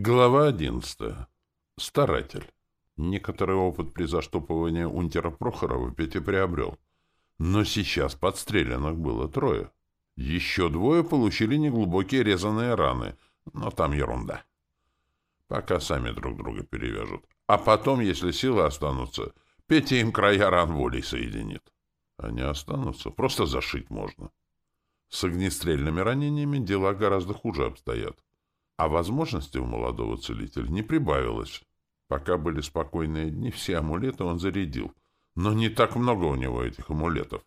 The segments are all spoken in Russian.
Глава одиннадцатая. Старатель. Некоторый опыт при заштопывании унтера Прохорова Петя приобрел. Но сейчас подстреленных было трое. Еще двое получили неглубокие резаные раны, но там ерунда. Пока сами друг друга перевяжут. А потом, если силы останутся, Петя им края ран волей соединит. Они останутся, просто зашить можно. С огнестрельными ранениями дела гораздо хуже обстоят. А возможностей у молодого целителя не прибавилось. Пока были спокойные дни, все амулеты он зарядил. Но не так много у него этих амулетов.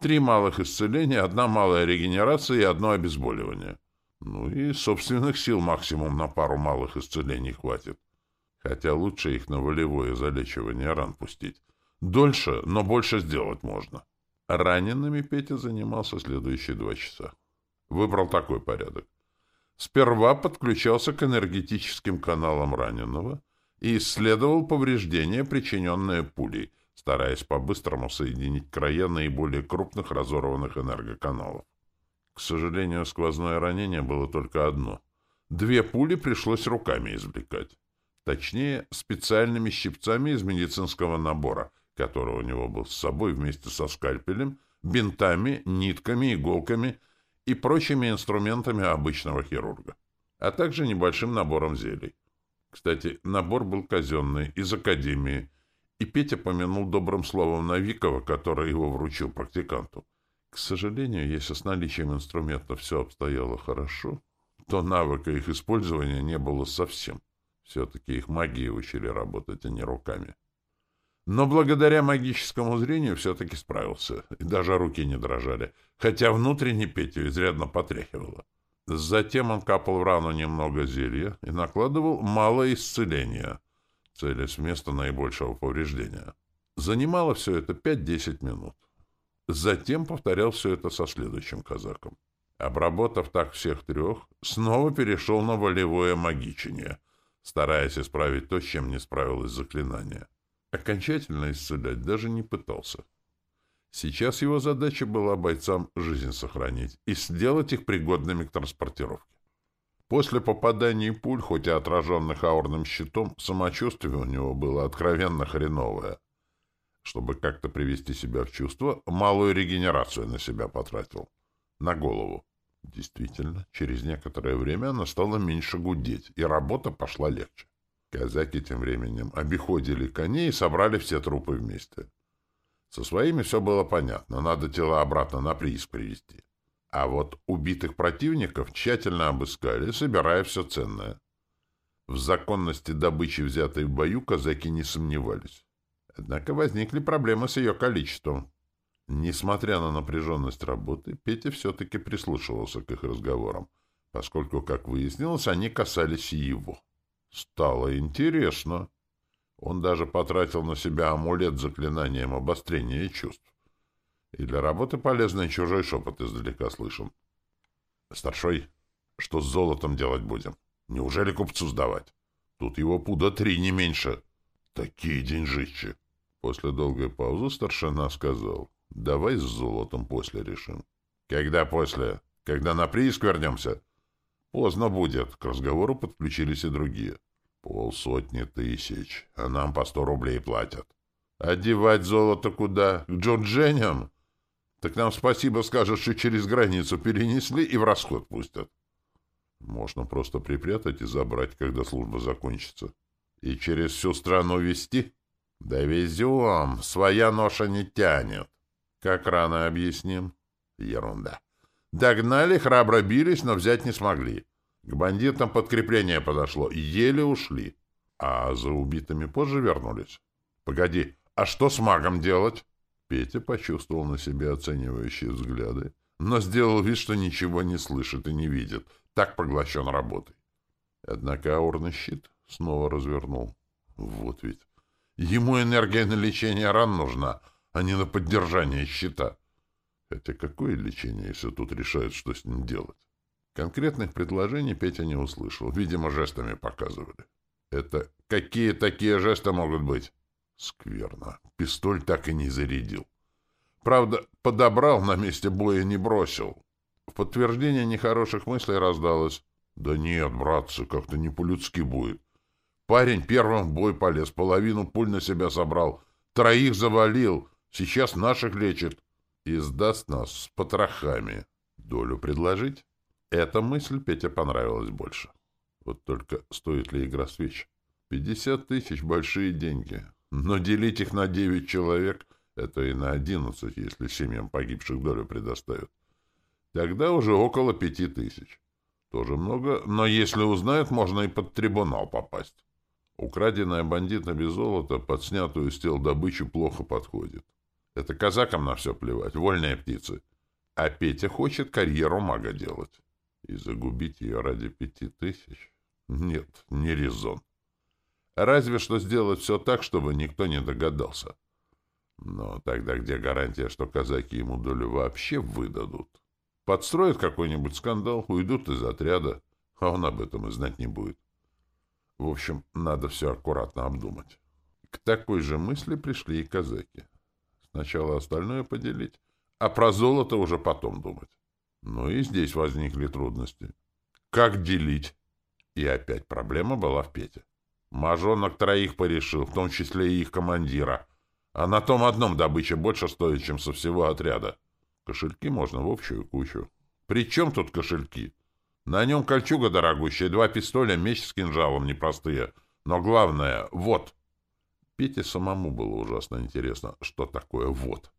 Три малых исцеления, одна малая регенерация и одно обезболивание. Ну и собственных сил максимум на пару малых исцелений хватит. Хотя лучше их на волевое залечивание ран пустить. Дольше, но больше сделать можно. Ранеными Петя занимался следующие два часа. Выбрал такой порядок. Сперва подключался к энергетическим каналам раненого и исследовал повреждения, причиненные пулей, стараясь по-быстрому соединить края наиболее крупных разорванных энергоканалов. К сожалению, сквозное ранение было только одно. Две пули пришлось руками извлекать. Точнее, специальными щипцами из медицинского набора, который у него был с собой вместе со скальпелем, бинтами, нитками, иголками — и прочими инструментами обычного хирурга, а также небольшим набором зелий. Кстати, набор был казенный, из академии, и Петя помянул добрым словом Навикова, который его вручил практиканту. К сожалению, если с наличием инструментов все обстояло хорошо, то навыка их использования не было совсем. Все-таки их магией учили работать, а не руками. Но благодаря магическому зрению все-таки справился, и даже руки не дрожали, хотя внутренне Петю изрядно потряхивало. Затем он капал в рану немного зелья и накладывал мало исцеления, целясь в место наибольшего повреждения. Занимало все это 5-10 минут. Затем повторял все это со следующим казаком. Обработав так всех трех, снова перешел на волевое магичение, стараясь исправить то, с чем не справилось заклинание. Окончательно исцелять даже не пытался. Сейчас его задача была бойцам жизнь сохранить и сделать их пригодными к транспортировке. После попадания пуль, хоть и отраженных аурным щитом, самочувствие у него было откровенно хреновое. Чтобы как-то привести себя в чувство, малую регенерацию на себя потратил. На голову. Действительно, через некоторое время она стала меньше гудеть, и работа пошла легче. Казаки тем временем обиходили коней и собрали все трупы вместе. Со своими все было понятно, надо тела обратно на прииск привезти. А вот убитых противников тщательно обыскали, собирая все ценное. В законности добычи, взятой в бою, казаки не сомневались. Однако возникли проблемы с ее количеством. Несмотря на напряженность работы, Петя все-таки прислушивался к их разговорам, поскольку, как выяснилось, они касались и его. Стало интересно. Он даже потратил на себя амулет с заклинанием обострения чувств. И для работы полезный чужой шепот издалека слышен. Старшой, что с золотом делать будем? Неужели купцу сдавать? Тут его пуда три, не меньше. Такие деньжищи. После долгой паузы старшина сказал, давай с золотом после решим. Когда после? Когда на прииск вернемся? Поздно будет. К разговору подключились и другие. Полсотни тысяч, а нам по сто рублей платят. Одевать золото куда? К Джордженям? Так нам спасибо скажешь, что через границу перенесли и в расход пустят. Можно просто припрятать и забрать, когда служба закончится. И через всю страну везти? Да везем, своя ноша не тянет. Как рано объясним? Ерунда. Догнали, храбро бились, но взять не смогли. К бандитам подкрепление подошло, еле ушли. А за убитыми позже вернулись. Погоди, а что с магом делать? Петя почувствовал на себе оценивающие взгляды, но сделал вид, что ничего не слышит и не видит. Так поглощен работой. Однако аурный щит снова развернул. Вот ведь. Ему энергия на лечение ран нужна, а не на поддержание щита. Хотя какое лечение, если тут решают, что с ним делать? Конкретных предложений Петя не услышал. Видимо, жестами показывали. Это какие такие жесты могут быть? Скверно. Пистоль так и не зарядил. Правда, подобрал, на месте боя не бросил. В подтверждение нехороших мыслей раздалось. Да нет, братцы, как-то не по-людски будет. Парень первым в бой полез, половину пуль на себя собрал, троих завалил, сейчас наших лечит и сдаст нас с потрохами. Долю предложить? Эта мысль Пете понравилась больше. Вот только стоит ли игра свеч? Пятьдесят тысяч — большие деньги. Но делить их на девять человек — это и на одиннадцать, если семьям погибших долю предоставят. Тогда уже около пяти тысяч. Тоже много, но если узнают, можно и под трибунал попасть. Украденная бандитами золото под снятую с тел добычу плохо подходит. Это казакам на все плевать, вольные птицы. А Петя хочет карьеру мага делать. И загубить ее ради пяти тысяч? Нет, не резон. Разве что сделать все так, чтобы никто не догадался. Но тогда где гарантия, что казаки ему долю вообще выдадут? Подстроят какой-нибудь скандал, уйдут из отряда, а он об этом и знать не будет. В общем, надо все аккуратно обдумать. К такой же мысли пришли и казаки. Сначала остальное поделить, а про золото уже потом думать. Но и здесь возникли трудности. Как делить? И опять проблема была в Пете. Мажонок троих порешил, в том числе и их командира. А на том одном добыча больше стоит, чем со всего отряда. Кошельки можно в общую кучу. При чем тут кошельки? На нем кольчуга дорогущая, два пистоля, меч с кинжалом непростые. Но главное — вот. Пете самому было ужасно интересно, что такое «вот».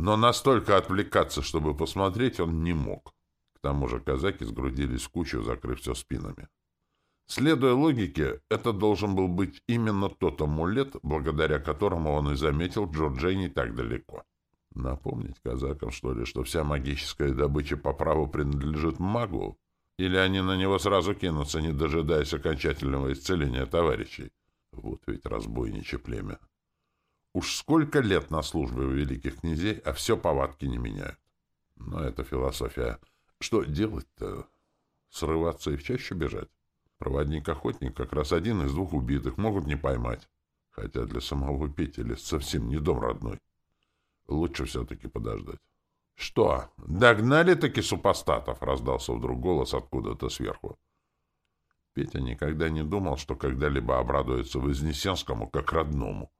Но настолько отвлекаться, чтобы посмотреть, он не мог. К тому же казаки сгрудились в кучу, закрыв все спинами. Следуя логике, это должен был быть именно тот амулет, благодаря которому он и заметил Джорджини так далеко. Напомнить казакам, что ли, что вся магическая добыча по праву принадлежит магу? Или они на него сразу кинутся, не дожидаясь окончательного исцеления товарищей? Вот ведь разбойничье племя. Уж сколько лет на службе у великих князей, а все повадки не меняют. Но это философия. Что делать-то? Срываться и в чаще бежать? Проводник-охотник как раз один из двух убитых, могут не поймать. Хотя для самого Пети лес совсем не дом родной. Лучше все-таки подождать. — Что, догнали-таки супостатов? — раздался вдруг голос откуда-то сверху. Петя никогда не думал, что когда-либо обрадуется Вознесенскому как родному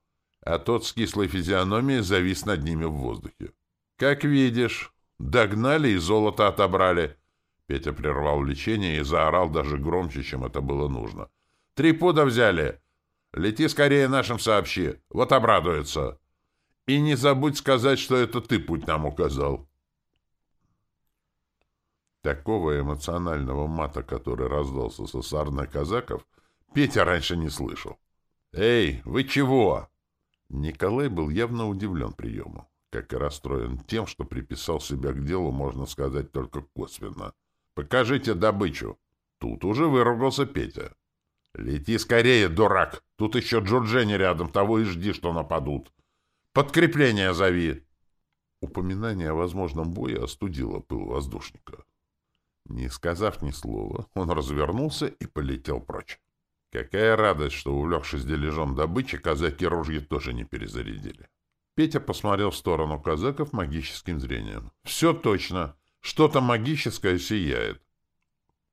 а тот с кислой физиономией завис над ними в воздухе. «Как видишь, догнали и золото отобрали». Петя прервал лечение и заорал даже громче, чем это было нужно. «Три пуда взяли! Лети скорее нашим сообщи, вот обрадуется. И не забудь сказать, что это ты путь нам указал». Такого эмоционального мата, который раздался со сарной казаков, Петя раньше не слышал. «Эй, вы чего?» Николай был явно удивлен приему, как и расстроен тем, что приписал себя к делу, можно сказать, только косвенно. «Покажите добычу!» Тут уже выругался Петя. «Лети скорее, дурак! Тут еще Джорджини рядом, того и жди, что нападут! Подкрепление зови!» Упоминание о возможном бое остудило пыл воздушника. Не сказав ни слова, он развернулся и полетел прочь. Какая радость, что, увлекшись дележом добычи, казаки ружья тоже не перезарядили. Петя посмотрел в сторону казаков магическим зрением. «Все точно. Что-то магическое сияет.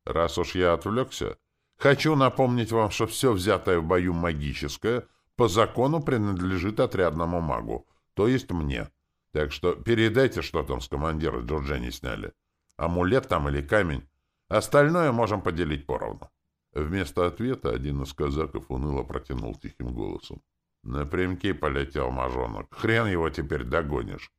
Раз уж я отвлекся, хочу напомнить вам, что все взятое в бою магическое по закону принадлежит отрядному магу, то есть мне. Так что передайте, что там с командира Джорджини сняли. Амулет там или камень. Остальное можем поделить поровну». Вместо ответа один из казаков уныло протянул тихим голосом. Напрямки полетел мажонок. Хрен его теперь догонишь.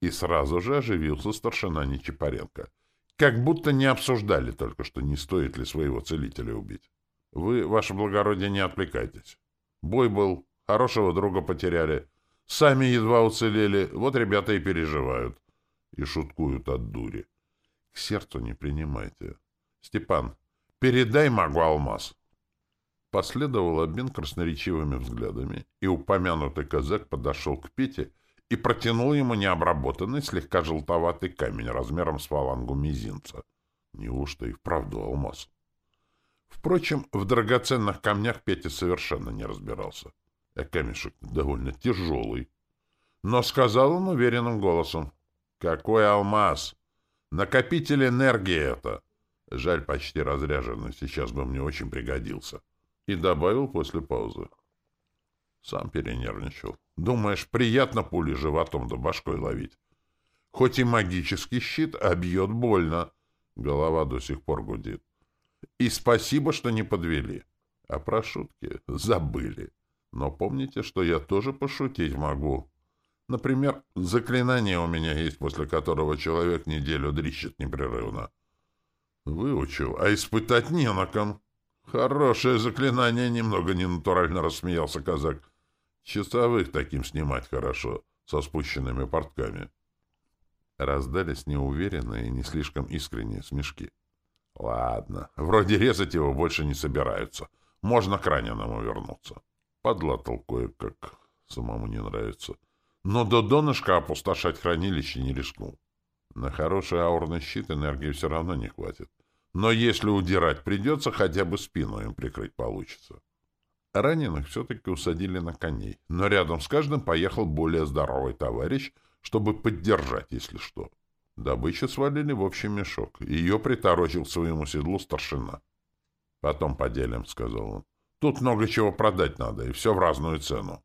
И сразу же оживился старшина Нечипаренко. Как будто не обсуждали только, что не стоит ли своего целителя убить. Вы, ваше благородие, не отвлекайтесь. Бой был, хорошего друга потеряли. Сами едва уцелели, вот ребята и переживают. И шуткуют от дури. К сердцу не принимайте. Степан, «Передай магу алмаз». Последовал обмен красноречивыми взглядами, и упомянутый казак подошел к Пете и протянул ему необработанный, слегка желтоватый камень размером с фалангу мизинца. Неужто и вправду алмаз? Впрочем, в драгоценных камнях Петя совершенно не разбирался. А камешек довольно тяжелый. Но сказал он уверенным голосом. «Какой алмаз? Накопитель энергии это! Жаль, почти разряженный, сейчас бы мне очень пригодился. И добавил после паузы. Сам перенервничал. Думаешь, приятно пули животом да башкой ловить? Хоть и магический щит, а бьет больно. Голова до сих пор гудит. И спасибо, что не подвели. А про шутки забыли. Но помните, что я тоже пошутить могу. Например, заклинание у меня есть, после которого человек неделю дрищет непрерывно. Выучил, а испытать не на ком. Хорошее заклинание, немного ненатурально рассмеялся казак. Часовых таким снимать хорошо, со спущенными портками. Раздались неуверенные и не слишком искренние смешки. Ладно, вроде резать его больше не собираются. Можно к раненому вернуться. Подлатал кое-как, самому не нравится. Но до донышка опустошать хранилище не рискнул. На хороший аурный щит энергии все равно не хватит. Но если удирать придется, хотя бы спину им прикрыть получится. Раненых все-таки усадили на коней, но рядом с каждым поехал более здоровый товарищ, чтобы поддержать, если что. Добычу свалили в общий мешок. Ее приторочил к своему седлу старшина. «Потом поделим», — сказал он. «Тут много чего продать надо, и все в разную цену.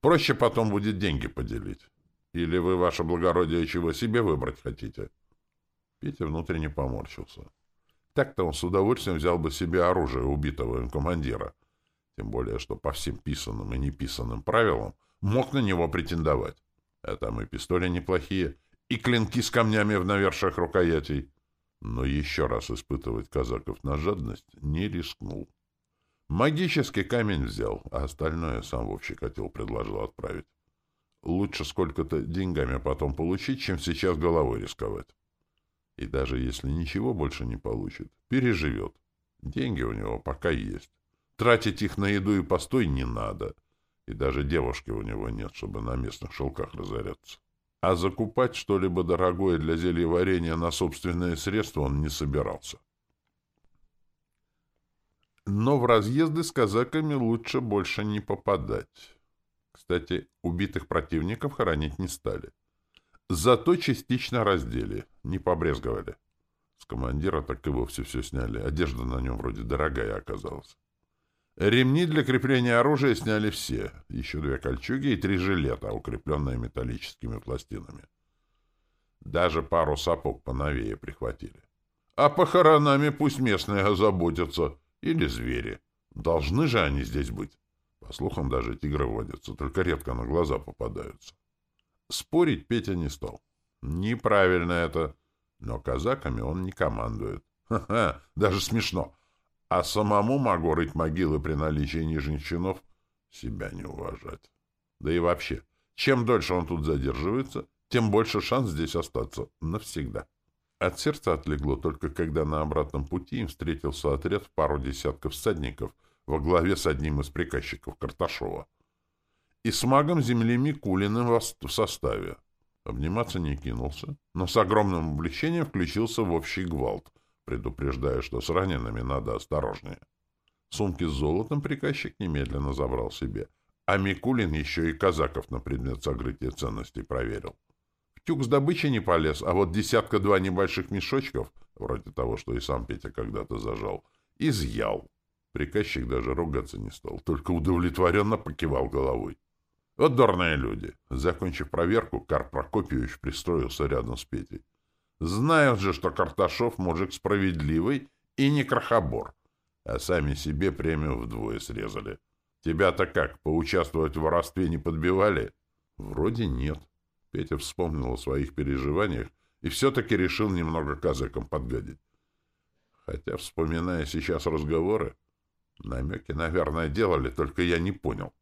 Проще потом будет деньги поделить. Или вы, ваше благородие, чего себе выбрать хотите?» Петя внутренне поморщился. Так-то он с удовольствием взял бы себе оружие убитого им командира. Тем более, что по всем писанным и неписанным правилам мог на него претендовать. А там и пистоли неплохие, и клинки с камнями в навершиях рукоятей. Но еще раз испытывать казаков на жадность не рискнул. Магический камень взял, а остальное сам в общий котел предложил отправить. Лучше сколько-то деньгами потом получить, чем сейчас головой рисковать. И даже если ничего больше не получит, переживет. Деньги у него пока есть. Тратить их на еду и постой не надо. И даже девушки у него нет, чтобы на местных шелках разоряться. А закупать что-либо дорогое для зельеварения на собственные средства он не собирался. Но в разъезды с казаками лучше больше не попадать. Кстати, убитых противников хоронить не стали. Зато частично раздели, не побрезговали. С командира так и вовсе все сняли. Одежда на нем вроде дорогая оказалась. Ремни для крепления оружия сняли все. Еще две кольчуги и три жилета, укрепленные металлическими пластинами. Даже пару сапог поновее прихватили. А похоронами пусть местные озаботятся. Или звери. Должны же они здесь быть. По слухам, даже тигры водятся, только редко на глаза попадаются. Спорить Петя не стал. Неправильно это. Но казаками он не командует. Ха-ха, даже смешно. А самому могу рыть могилы при наличии нижних чинов, себя не уважать. Да и вообще, чем дольше он тут задерживается, тем больше шанс здесь остаться навсегда. От сердца отлегло только когда на обратном пути им встретился отряд в пару десятков всадников во главе с одним из приказчиков Карташова. И с магом земли Микулиным в составе. Обниматься не кинулся, но с огромным облегчением включился в общий гвалт — предупреждая, что с ранеными надо осторожнее. Сумки с золотом приказчик немедленно забрал себе, а Микулин еще и казаков на предмет сокрытия ценностей проверил. В тюк с добычей не полез, а вот десятка-два небольших мешочков, вроде того, что и сам Петя когда-то зажал, изъял. Приказчик даже ругаться не стал, только удовлетворенно покивал головой. Вот дурные люди. Закончив проверку, Карп Прокопьевич пристроился рядом с Петей. Знают же, что Карташов мужик справедливый и не крохобор, а сами себе премию вдвое срезали. Тебя-то как, поучаствовать в воровстве не подбивали? Вроде нет. Петя вспомнил о своих переживаниях и все-таки решил немного казакам подгадить. Хотя, вспоминая сейчас разговоры, намеки, наверное, делали, только я не понял.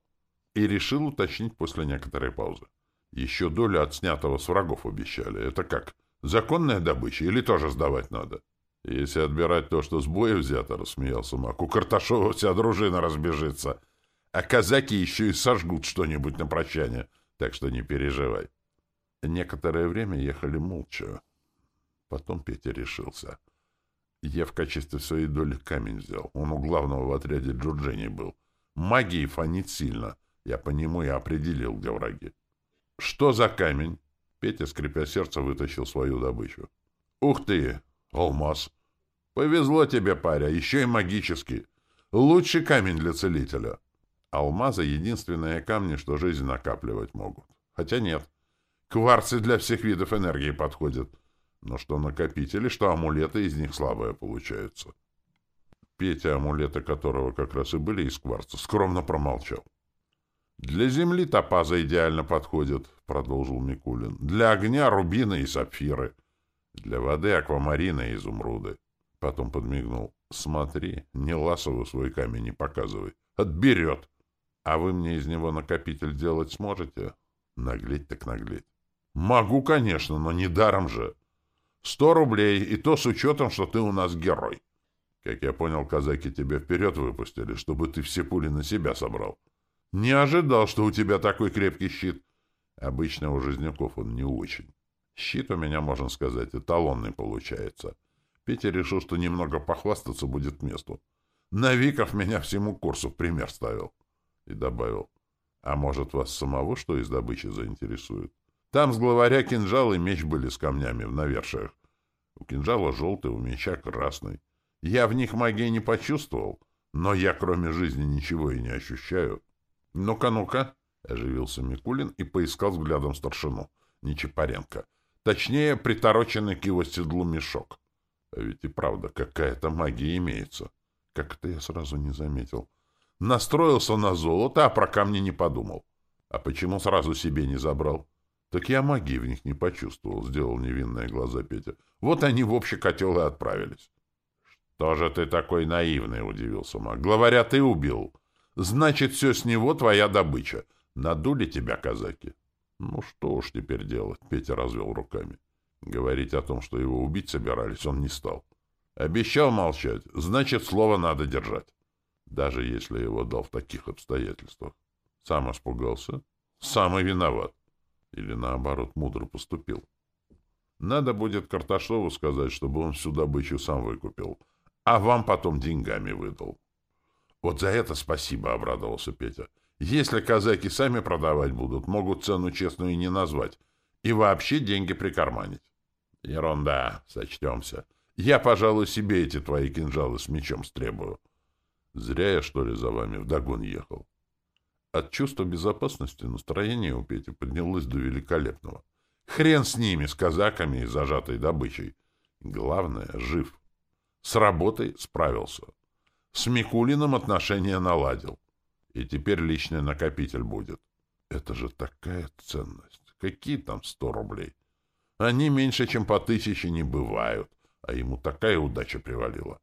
И решил уточнить после некоторой паузы. Еще долю от снятого с врагов обещали. Это как? Законная добыча или тоже сдавать надо? Если отбирать то, что с боя взято, — рассмеялся Мак, — у Карташова вся дружина разбежится. А казаки еще и сожгут что-нибудь на прощание, так что не переживай. Некоторое время ехали молча. Потом Петя решился. Я в качестве своей доли камень взял. Он у главного в отряде Джурджини был. Магии фонит сильно. Я по нему и определил, где враги. — Что за камень? Петя, скрипя сердце, вытащил свою добычу. «Ух ты! Алмаз! Повезло тебе, паря, еще и магический. Лучший камень для целителя. Алмазы — единственные камни, что жизнь накапливать могут. Хотя нет. Кварцы для всех видов энергии подходят. Но что накопители, что амулеты из них слабые получаются. Петя, амулеты которого как раз и были из кварца, скромно промолчал. «Для земли топаза идеально подходят», — продолжил Микулин. «Для огня — рубины и сапфиры. Для воды — аквамарины и изумруды». Потом подмигнул. «Смотри, не ласову свой камень не показывай. Отберет. А вы мне из него накопитель делать сможете?» Наглеть так наглеть. «Могу, конечно, но не даром же. Сто рублей, и то с учетом, что ты у нас герой. Как я понял, казаки тебя вперед выпустили, чтобы ты все пули на себя собрал. Не ожидал, что у тебя такой крепкий щит. Обычно у жизняков он не очень. Щит у меня, можно сказать, эталонный получается. Петя решил, что немного похвастаться будет к месту. Навиков меня всему курсу в пример ставил. И добавил, а может, вас самого что из добычи заинтересует? Там с главаря кинжал и меч были с камнями в навершиях. У кинжала желтый, у меча красный. Я в них магии не почувствовал, но я кроме жизни ничего и не ощущаю. «Ну-ка, ну-ка!» — оживился Микулин и поискал взглядом старшину, Нечапаренко. Точнее, притороченный к его седлу мешок. А ведь и правда, какая-то магия имеется. Как это я сразу не заметил. Настроился на золото, а про камни не подумал. А почему сразу себе не забрал? Так я магии в них не почувствовал, сделал невинные глаза Петя. Вот они в общий котел и отправились. Что же ты такой наивный, удивился маг. Главаря ты убил. Значит, все с него твоя добыча. Надули тебя казаки. Ну что уж теперь делать, Петя развел руками. Говорить о том, что его убить собирались, он не стал. Обещал молчать, значит, слово надо держать. Даже если его дал в таких обстоятельствах. Сам испугался, сам и виноват. Или, наоборот, мудро поступил. Надо будет Карташову сказать, чтобы он всю добычу сам выкупил, а вам потом деньгами выдал. Вот за это спасибо, — обрадовался Петя. Если казаки сами продавать будут, могут цену честную и не назвать, и вообще деньги прикарманить. Ерунда, сочтемся. Я, пожалуй, себе эти твои кинжалы с мечом стребую. Зря я, что ли, за вами вдогон ехал. От чувства безопасности настроение у Пети поднялось до великолепного. Хрен с ними, с казаками и зажатой добычей. Главное — жив. С работой справился. С Микулиным отношения наладил. И теперь личный накопитель будет. Это же такая ценность. Какие там сто рублей? Они меньше, чем по тысяче не бывают. А ему такая удача привалила.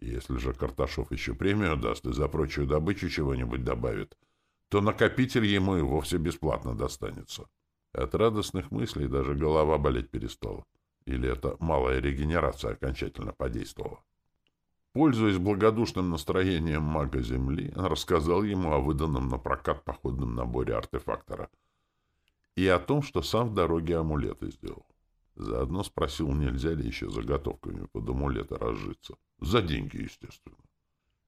Если же Карташов еще премию даст и за прочую добычу чего-нибудь добавит — то накопитель ему и вовсе бесплатно достанется. От радостных мыслей даже голова болеть перестала. Или это малая регенерация окончательно подействовала. Пользуясь благодушным настроением мага Земли, рассказал ему о выданном на прокат походном наборе артефактора и о том, что сам в дороге амулеты сделал. Заодно спросил, нельзя ли еще заготовками под амулеты разжиться. За деньги, естественно.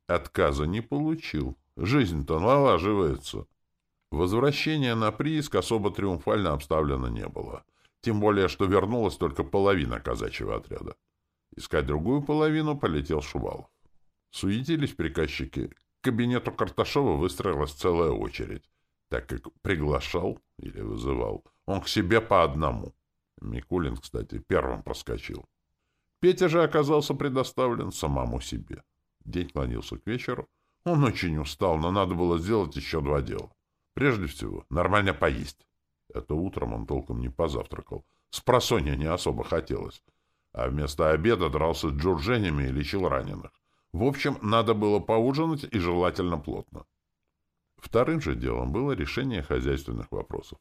Отказа не получил. Жизнь-то налаживается. Возвращение на прииск особо триумфально обставлено не было. Тем более, что вернулась только половина казачьего отряда. Искать другую половину полетел Шувалов. Суетились приказчики. К кабинету Карташова выстроилась целая очередь, так как приглашал или вызывал он к себе по одному. Микулин, кстати, первым проскочил. Петя же оказался предоставлен самому себе. День клонился к вечеру, он очень устал, но надо было сделать еще два дела. Прежде всего, нормально поесть. Это утром он толком не позавтракал. С просонья не особо хотелось. А вместо обеда дрался с джурженями и лечил раненых. В общем, надо было поужинать и желательно плотно. Вторым же делом было решение хозяйственных вопросов.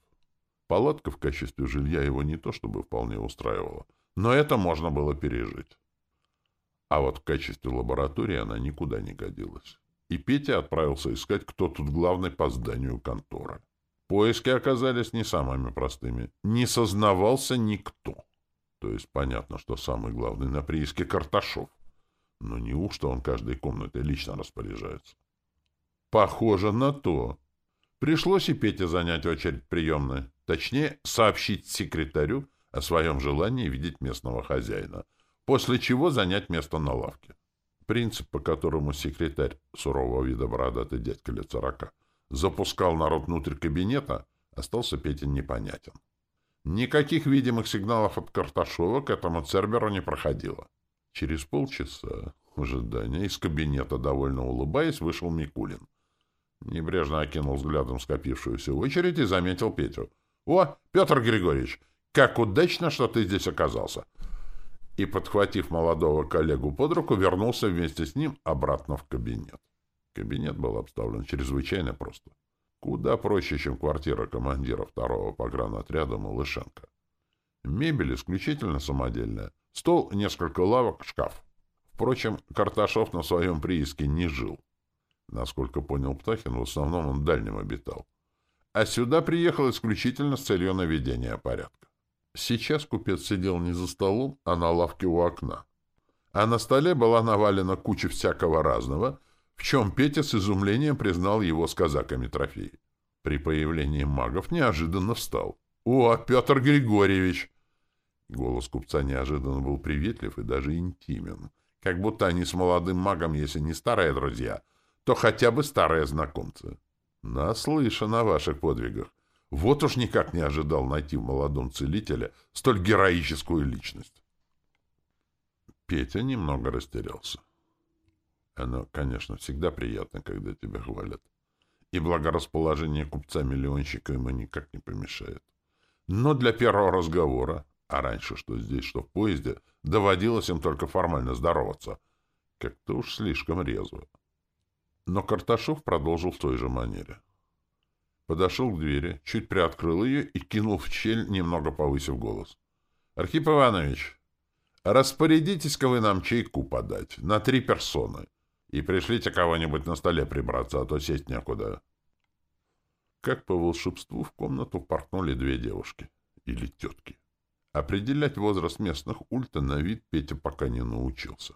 Палатка в качестве жилья его не то чтобы вполне устраивала, но это можно было пережить. А вот в качестве лаборатории она никуда не годилась и Петя отправился искать, кто тут главный по зданию конторы. Поиски оказались не самыми простыми. Не сознавался никто. То есть понятно, что самый главный на прииске Карташов. Но неужто он каждой комнатой лично распоряжается? Похоже на то. Пришлось и Пете занять очередь приемной. Точнее, сообщить секретарю о своем желании видеть местного хозяина. после чего занять место на лавке. Принцип, по которому секретарь сурового вида бородатый дядька лет сорока запускал народ внутрь кабинета, остался Петин непонятен. Никаких видимых сигналов от Карташова к этому Церберу не проходило. Через полчаса ожидания из кабинета, довольно улыбаясь, вышел Микулин. Небрежно окинул взглядом скопившуюся очередь и заметил Петю. — О, Петр Григорьевич, как удачно, что ты здесь оказался! И, подхватив молодого коллегу под руку, вернулся вместе с ним обратно в кабинет. Кабинет был обставлен чрезвычайно просто. Куда проще, чем квартира командира второго погранотряда Малышенко. Мебель исключительно самодельная. Стол, несколько лавок, шкаф. Впрочем, Карташов на своем прииске не жил. Насколько понял Птахин, в основном он дальнем обитал. А сюда приехал исключительно с целью наведения порядка. Сейчас купец сидел не за столом, а на лавке у окна. А на столе была навалена куча всякого разного, в чем Петя с изумлением признал его с казаками трофеи. При появлении магов неожиданно встал. «О, Петр Григорьевич!» Голос купца неожиданно был приветлив и даже интимен. Как будто они с молодым магом, если не старые друзья, то хотя бы старые знакомцы. Наслышан о ваших подвигах. Вот уж никак не ожидал найти в молодом целителе столь героическую личность. Петя немного растерялся. Оно, конечно, всегда приятно, когда тебя хвалят. И благорасположение купца-миллионщика ему никак не помешает. Но для первого разговора, а раньше что здесь, что в поезде, доводилось им только формально здороваться. Как-то уж слишком резво. Но Карташов продолжил в той же манере. — подошел к двери, чуть приоткрыл ее и кинул в щель, немного повысив голос. — Архип Иванович, распорядитесь-ка вы нам чайку подать на три персоны и пришлите кого-нибудь на столе прибраться, а то сесть некуда. Как по волшебству в комнату поркнули две девушки. Или тетки. Определять возраст местных ульта на вид Петя пока не научился.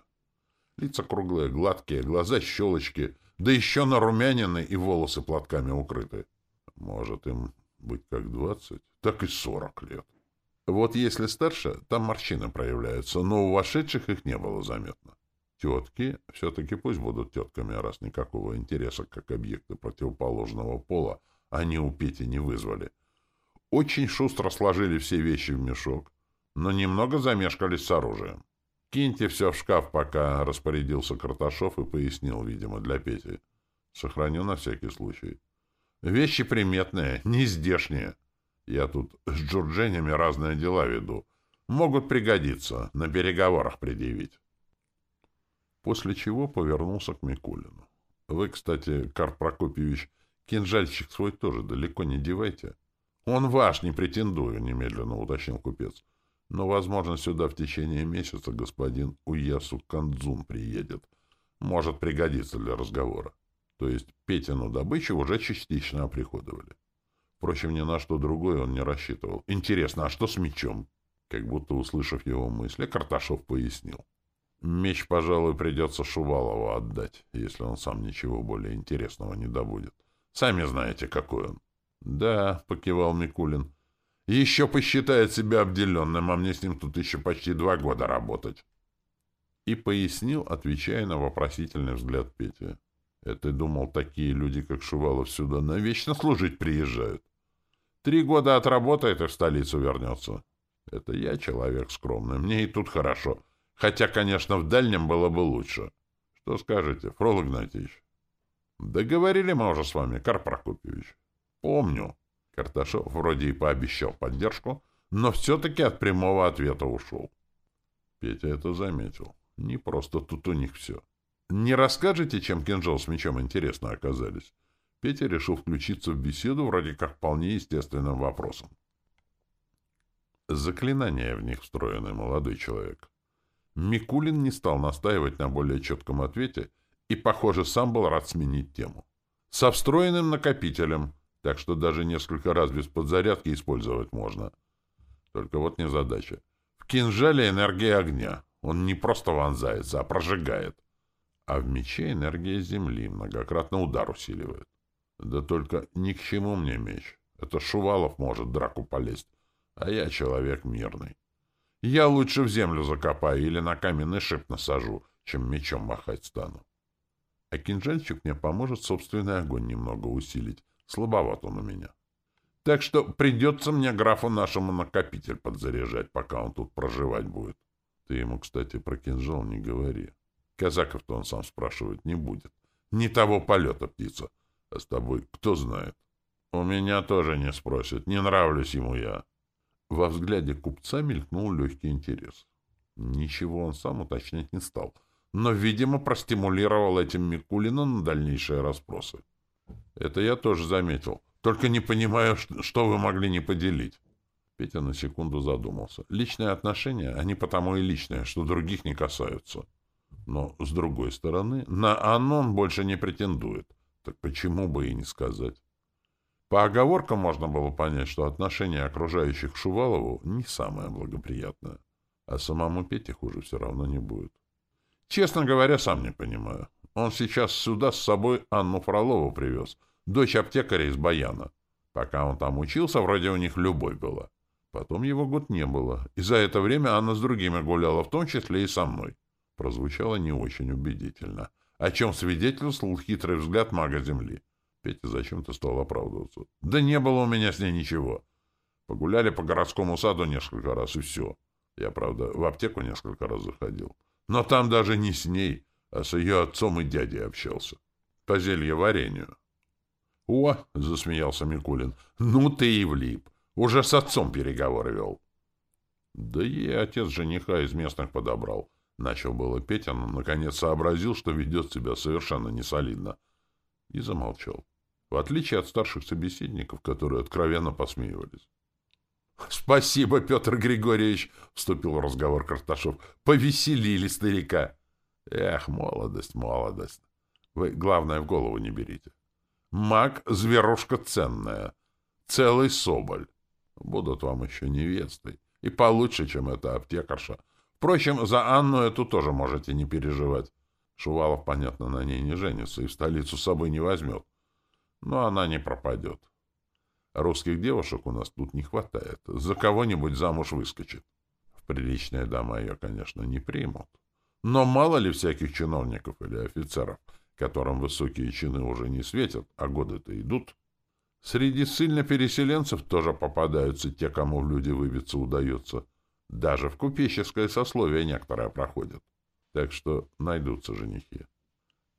Лица круглые, гладкие, глаза щелочки, да еще нарумянины и волосы платками укрыты. Может им быть как двадцать, так и сорок лет. Вот если старше, там морщины проявляются, но у вошедших их не было заметно. Тетки все-таки пусть будут тетками, раз никакого интереса как объекты противоположного пола они у Пети не вызвали. Очень шустро сложили все вещи в мешок, но немного замешкались с оружием. «Киньте все в шкаф, пока», — распорядился Карташов и пояснил, видимо, для Пети. «Сохраню на всякий случай. Вещи приметные, не здешние. Я тут с джурдженями разные дела веду. Могут пригодиться, на переговорах предъявить. После чего повернулся к Микулину. Вы, кстати, Карп Прокопьевич, кинжальчик свой тоже далеко не девайте. Он ваш, не претендую, немедленно уточнил купец. Но, возможно, сюда в течение месяца господин Уясу Кандзун приедет. Может пригодиться для разговора то есть Петину добычу уже частично оприходовали. Впрочем, ни на что другое он не рассчитывал. Интересно, а что с мечом? Как будто, услышав его мысли, Карташов пояснил. Меч, пожалуй, придется Шувалову отдать, если он сам ничего более интересного не добудет. Сами знаете, какой он. — Да, — покивал Микулин. — Еще посчитает себя обделенным, а мне с ним тут еще почти два года работать. И пояснил, отвечая на вопросительный взгляд Пети. Это думал, такие люди, как Шувалов, сюда навечно служить приезжают. Три года отработает и в столицу вернется. Это я человек скромный, мне и тут хорошо. Хотя, конечно, в дальнем было бы лучше. Что скажете, Фрол Игнатьевич? Договорили мы уже с вами, Карп Прокопьевич. Помню. Карташов вроде и пообещал поддержку, но все-таки от прямого ответа ушел. Петя это заметил. Не просто тут у них все. Не расскажете, чем кинжал с мечом интересно оказались? Петя решил включиться в беседу вроде как вполне естественным вопросом. Заклинание в них встроенный молодой человек. Микулин не стал настаивать на более четком ответе и, похоже, сам был рад сменить тему. Со встроенным накопителем, так что даже несколько раз без подзарядки использовать можно. Только вот не задача. В кинжале энергия огня. Он не просто вонзается, а прожигает а в мече энергия земли многократно удар усиливает. Да только ни к чему мне меч. Это Шувалов может драку полезть, а я человек мирный. Я лучше в землю закопаю или на каменный шип насажу, чем мечом махать стану. А кинжальчик мне поможет собственный огонь немного усилить. Слабоват он у меня. Так что придется мне графу нашему накопитель подзаряжать, пока он тут проживать будет. Ты ему, кстати, про кинжал не говори. Казаков-то он сам спрашивать не будет. Не того полета птица. А с тобой кто знает? У меня тоже не спросят. Не нравлюсь ему я. Во взгляде купца мелькнул легкий интерес. Ничего он сам уточнять не стал, но, видимо, простимулировал этим Микулина на дальнейшие расспросы. Это я тоже заметил. Только не понимаю, что вы могли не поделить. Петя на секунду задумался. Личные отношения, они потому и личные, что других не касаются. Но, с другой стороны, на Анон больше не претендует. Так почему бы и не сказать? По оговоркам можно было понять, что отношение окружающих к Шувалову не самое благоприятное. А самому Пете хуже все равно не будет. Честно говоря, сам не понимаю. Он сейчас сюда с собой Анну Фролову привез, дочь аптекаря из Баяна. Пока он там учился, вроде у них любовь была. Потом его год не было, и за это время Анна с другими гуляла, в том числе и со мной. Прозвучало не очень убедительно, о чем свидетельствовал хитрый взгляд мага Земли. Петя зачем-то стал оправдываться. Да не было у меня с ней ничего. Погуляли по городскому саду несколько раз, и все. Я, правда, в аптеку несколько раз заходил. Но там даже не с ней, а с ее отцом и дядей общался. По зелье варенью. — О! — засмеялся Микулин. — Ну ты и влип. Уже с отцом переговоры вел. — Да ей отец жениха из местных подобрал. Начал было Петя, но наконец сообразил, что ведет себя совершенно несолидно. И замолчал в отличие от старших собеседников, которые откровенно посмеивались. — Спасибо, Петр Григорьевич, — вступил в разговор Карташов. — Повеселили старика. — Эх, молодость, молодость. Вы, главное, в голову не берите. Маг — зверушка ценная. Целый соболь. Будут вам еще невесты. И получше, чем эта аптекарша. Впрочем, за Анну эту тоже можете не переживать. Шувалов, понятно, на ней не женится и в столицу с собой не возьмет но она не пропадет. Русских девушек у нас тут не хватает. За кого-нибудь замуж выскочит. В приличные дома ее, конечно, не примут. Но мало ли всяких чиновников или офицеров, которым высокие чины уже не светят, а годы-то идут. Среди ссыльно-переселенцев тоже попадаются те, кому в люди выбиться удается. Даже в купеческое сословие некоторые проходят. Так что найдутся женихи.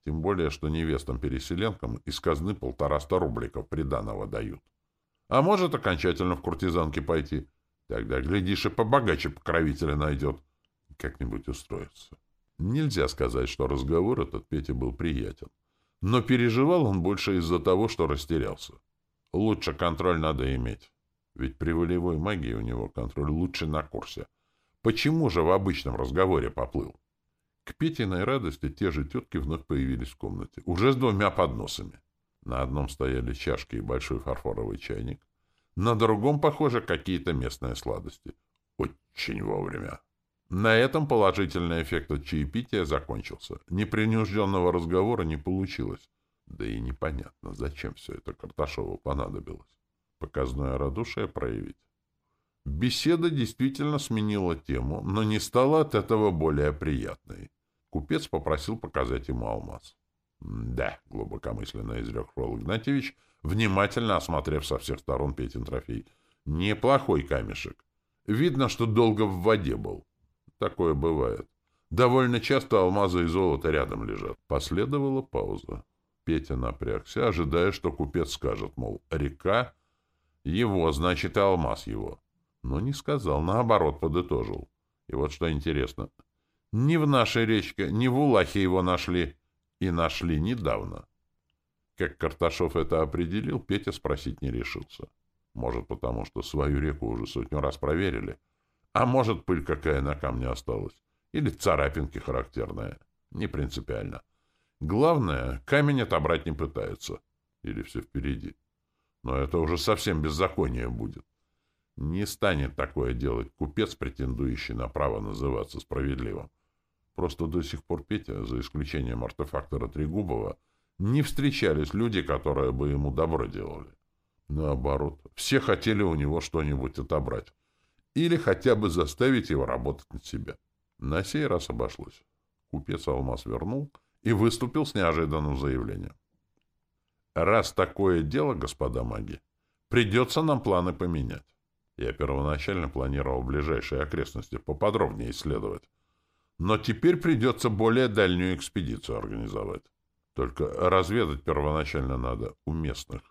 Тем более, что невестам-переселенкам из казны полтораста рубликов приданого дают. А может, окончательно в куртизанки пойти. Тогда, глядишь, и побогаче покровителя найдет. Как-нибудь устроится. Нельзя сказать, что разговор этот Пете был приятен. Но переживал он больше из-за того, что растерялся. Лучше контроль надо иметь. Ведь при волевой магии у него контроль лучше на курсе. Почему же в обычном разговоре поплыл? К Петиной радости те же тетки вновь появились в комнате, уже с двумя подносами. На одном стояли чашки и большой фарфоровый чайник, на другом, похоже, какие-то местные сладости. Очень вовремя. На этом положительный эффект от чаепития закончился. Непринужденного разговора не получилось. Да и непонятно, зачем все это Карташову понадобилось. Показное радушие проявить. Беседа действительно сменила тему, но не стала от этого более приятной. Купец попросил показать ему алмаз. — Да, — глубокомысленно изрек Фрол Игнатьевич, внимательно осмотрев со всех сторон Петин трофей. — Неплохой камешек. Видно, что долго в воде был. Такое бывает. Довольно часто алмазы и золото рядом лежат. Последовала пауза. Петя напрягся, ожидая, что купец скажет, мол, река его, значит, и алмаз его. Но не сказал, наоборот, подытожил. И вот что интересно — ни в нашей речке, ни в Улахе его нашли. И нашли недавно. Как Карташов это определил, Петя спросить не решился. Может, потому что свою реку уже сотню раз проверили. А может, пыль какая на камне осталась. Или царапинки характерные. Не принципиально. Главное, камень отобрать не пытаются. Или все впереди. Но это уже совсем беззаконие будет. Не станет такое делать купец, претендующий на право называться справедливым. Просто до сих пор Петя, за исключением артефактора Трегубова, не встречались люди, которые бы ему добро делали. Наоборот, все хотели у него что-нибудь отобрать. или хотя бы заставить его работать на себя. На сей раз обошлось. Купец алмаз вернул и выступил с неожиданным заявлением. «Раз такое дело, господа маги, придется нам планы поменять. Я первоначально планировал ближайшие окрестности поподробнее исследовать. Но теперь придется более дальнюю экспедицию организовать. Только разведать первоначально надо у местных.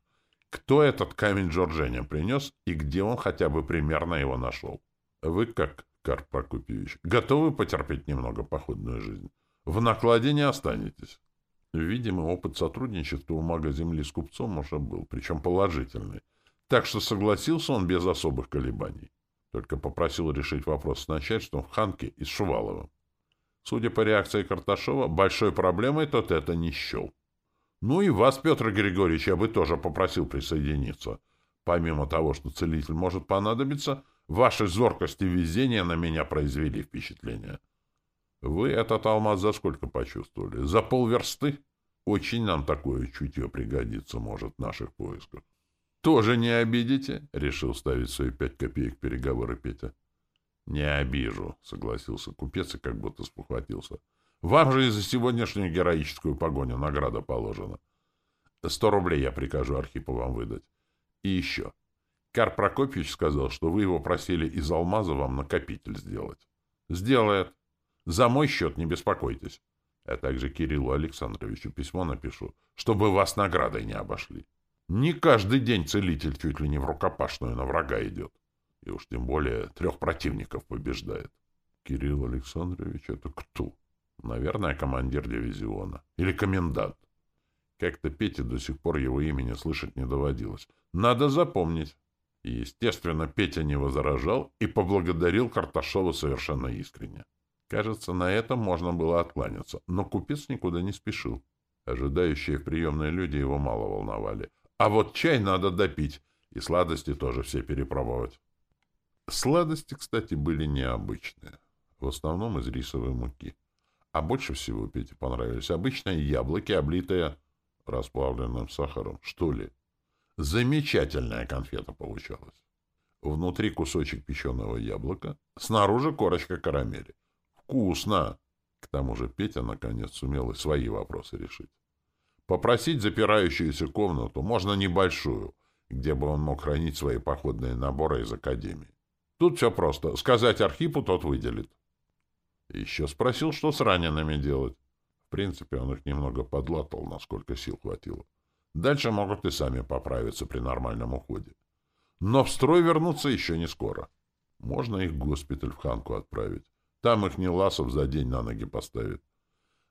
Кто этот камень Джордженя принес и где он хотя бы примерно его нашел? Вы как, Карп Прокопьевич, готовы потерпеть немного походную жизнь? В накладе не останетесь. Видимо, опыт сотрудничества у мага Земли с купцом уже был, причем положительный. Так что согласился он без особых колебаний. Только попросил решить вопрос с начальством в Ханке и с Шуваловым. Судя по реакции Карташова, большой проблемой тот это не счел. Ну и вас, Петр Григорьевич, я бы тоже попросил присоединиться. Помимо того, что целитель может понадобиться, ваши зоркости и везение на меня произвели впечатление. Вы этот алмаз за сколько почувствовали? За полверсты? Очень нам такое чутье пригодится, может, в наших поисках. «Тоже не обидите?» — решил ставить свои пять копеек переговоры Петя. «Не обижу», — согласился купец и как будто спохватился. «Вам же и за сегодняшнюю героическую погоню награда положена. Сто рублей я прикажу Архипу вам выдать. И еще. Кар Прокопьевич сказал, что вы его просили из алмаза вам накопитель сделать. Сделает. За мой счет не беспокойтесь. А также Кириллу Александровичу письмо напишу, чтобы вас наградой не обошли. Не каждый день целитель чуть ли не в рукопашную на врага идет. И уж тем более трех противников побеждает. Кирилл Александрович — это кто? Наверное, командир дивизиона. Или комендант. Как-то Пете до сих пор его имени слышать не доводилось. Надо запомнить. Естественно, Петя не возражал и поблагодарил Карташова совершенно искренне. Кажется, на этом можно было откланяться, но купец никуда не спешил. Ожидающие в приемной люди его мало волновали. А вот чай надо допить, и сладости тоже все перепробовать. Сладости, кстати, были необычные. В основном из рисовой муки. А больше всего Пете понравились обычные яблоки, облитые расплавленным сахаром, что ли. Замечательная конфета получалась. Внутри кусочек печеного яблока, снаружи корочка карамели. Вкусно! К тому же Петя наконец сумел и свои вопросы решить. Попросить запирающуюся комнату, можно небольшую, где бы он мог хранить свои походные наборы из академии. Тут все просто. Сказать Архипу, тот выделит. Еще спросил, что с ранеными делать. В принципе, он их немного подлатал, насколько сил хватило. Дальше могут и сами поправиться при нормальном уходе. Но в строй вернуться еще не скоро. Можно их в госпиталь в Ханку отправить. Там их не Ласов за день на ноги поставит.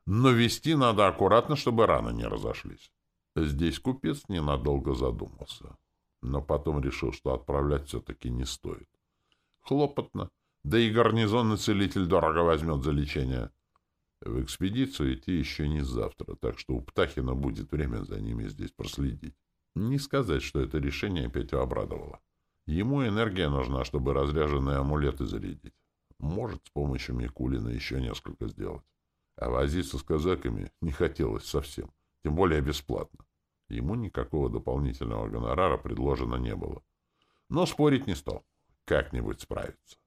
Но вести надо аккуратно, чтобы раны не разошлись. Здесь купец ненадолго задумался, но потом решил, что отправлять все-таки не стоит. Хлопотно, да и гарнизонный целитель дорого возьмет за лечение. В экспедицию идти еще не завтра, так что у Птахина будет время за ними здесь проследить. Не сказать, что это решение Петю обрадовало. Ему энергия нужна, чтобы разряженные амулеты зарядить. Может, с помощью Микулина еще несколько сделать. А возиться с казаками не хотелось совсем, тем более бесплатно. Ему никакого дополнительного гонорара предложено не было. Но спорить не стал. Как-нибудь справится.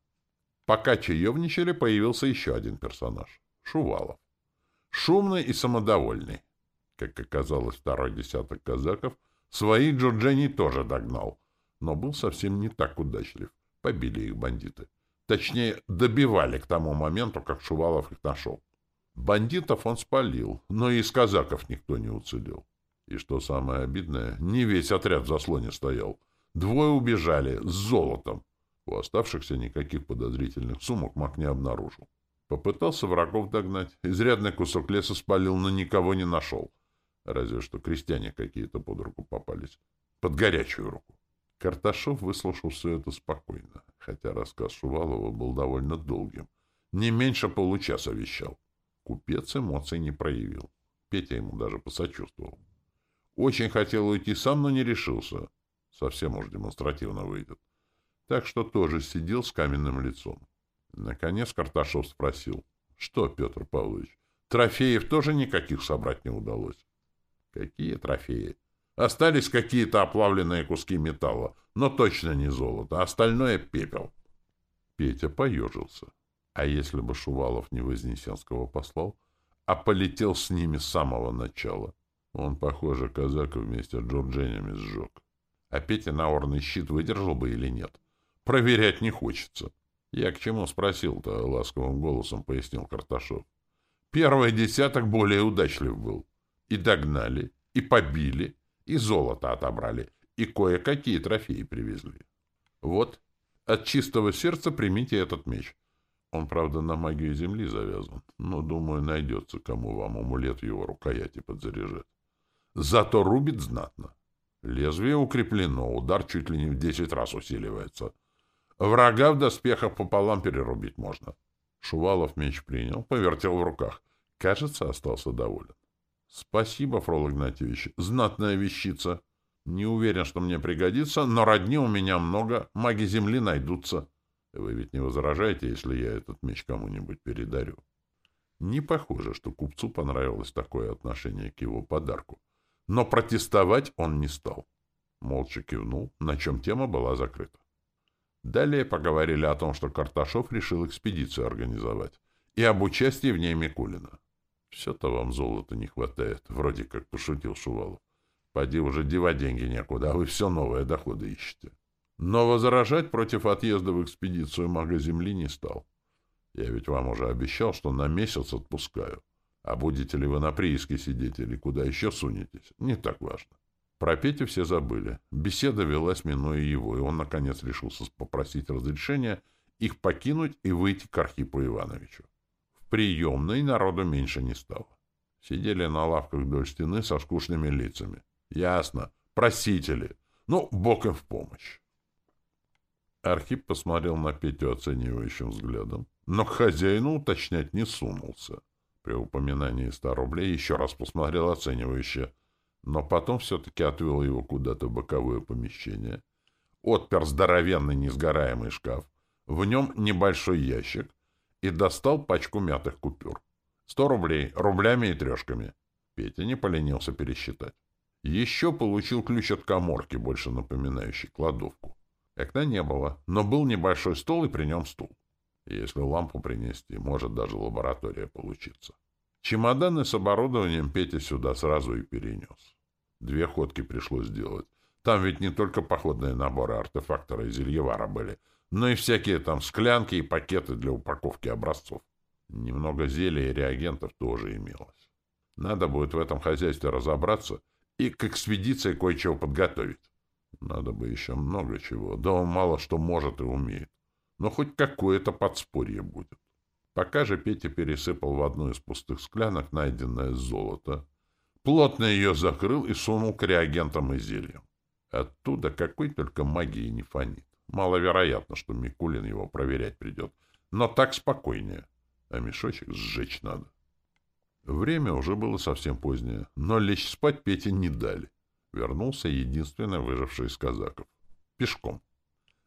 Пока чаевничали, появился еще один персонаж — Шувалов. Шумный и самодовольный. Как оказалось, второй десяток казаков своих Джорджини тоже догнал, но был совсем не так удачлив. Побили их бандиты. Точнее, добивали к тому моменту, как Шувалов их нашел. Бандитов он спалил, но и из казаков никто не уцелел. И что самое обидное, не весь отряд в заслоне стоял. Двое убежали с золотом. У оставшихся никаких подозрительных сумок маг не обнаружил. Попытался врагов догнать. Изрядный кусок леса спалил, но никого не нашел. Разве что крестьяне какие-то под руку попались. Под горячую руку. Карташов выслушал все это спокойно, хотя рассказ Шувалова был довольно долгим. Не меньше получаса вещал. Купец эмоций не проявил. Петя ему даже посочувствовал. Очень хотел уйти сам, но не решился. Совсем уж демонстративно выйдет. Так что тоже сидел с каменным лицом. Наконец Карташов спросил. — Что, Петр Павлович, трофеев тоже никаких собрать не удалось? — Какие трофеи? Остались какие-то оплавленные куски металла, но точно не золото, а остальное — пепел. Петя поежился. А если бы Шувалов не Вознесенского послал, а полетел с ними с самого начала? Он, похоже, казака вместе с Джордженями сжег. А Петя наорный щит выдержал бы или нет? Проверять не хочется. Я к чему спросил-то, ласковым голосом пояснил Карташов. Первый десяток более удачлив был. И догнали, и побили, и золото отобрали, и кое-какие трофеи привезли. Вот, от чистого сердца примите этот меч. Он, правда, на магию земли завязан, но, думаю, найдется, кому вам амулет его рукояти подзаряжать. Зато рубит знатно. Лезвие укреплено, удар чуть ли не в десять раз усиливается. Врага в доспехах пополам перерубить можно. Шувалов меч принял, повертел в руках. Кажется, остался доволен. — Спасибо, Фрол Игнатьевич. Знатная вещица. Не уверен, что мне пригодится, но родни у меня много, маги земли найдутся. Вы ведь не возражаете, если я этот меч кому-нибудь передарю? Не похоже, что купцу понравилось такое отношение к его подарку. Но протестовать он не стал. Молча кивнул, на чем тема была закрыта. Далее поговорили о том, что Карташов решил экспедицию организовать, и об участии в ней Микулина. Все-то вам золота не хватает, вроде как пошутил Шувалов. Пойди уже девать деньги некуда, а вы все новые доходы ищете. Но возражать против отъезда в экспедицию мага Земли не стал. Я ведь вам уже обещал, что на месяц отпускаю. А будете ли вы на прииске сидеть или куда еще сунетесь, не так важно. Про Петю все забыли. Беседа велась, минуя его, и он, наконец, решился попросить разрешения их покинуть и выйти к Архипу Ивановичу. Приемной народу меньше не стало. Сидели на лавках вдоль стены со скучными лицами. Ясно. Просители. Ну, бог им в помощь. Архип посмотрел на Петю оценивающим взглядом, но к хозяину уточнять не сунулся. При упоминании ста рублей еще раз посмотрел оценивающе, но потом все-таки отвел его куда-то в боковое помещение, отпер здоровенный несгораемый шкаф, в нем небольшой ящик и достал пачку мятых купюр. Сто рублей, рублями и трешками. Петя не поленился пересчитать. Еще получил ключ от коморки, больше напоминающий кладовку. Окна не было, но был небольшой стол и при нем стул. Если лампу принести, может даже лаборатория получиться. Чемоданы с оборудованием Петя сюда сразу и перенес. Две ходки пришлось сделать. Там ведь не только походные наборы артефактора и зельевара были, но и всякие там склянки и пакеты для упаковки образцов. Немного зелий и реагентов тоже имелось. Надо будет в этом хозяйстве разобраться и к экспедиции кое-чего подготовить. Надо бы еще много чего, да он мало что может и умеет. Но хоть какое-то подспорье будет. Пока же Петя пересыпал в одну из пустых склянок найденное золото, плотно ее закрыл и сунул к реагентам и зельям. Оттуда какой только магии не фонит. Маловероятно, что Микулин его проверять придет. Но так спокойнее. А мешочек сжечь надо. Время уже было совсем позднее, но лечь спать Пете не дали. Вернулся единственный выживший из казаков. Пешком.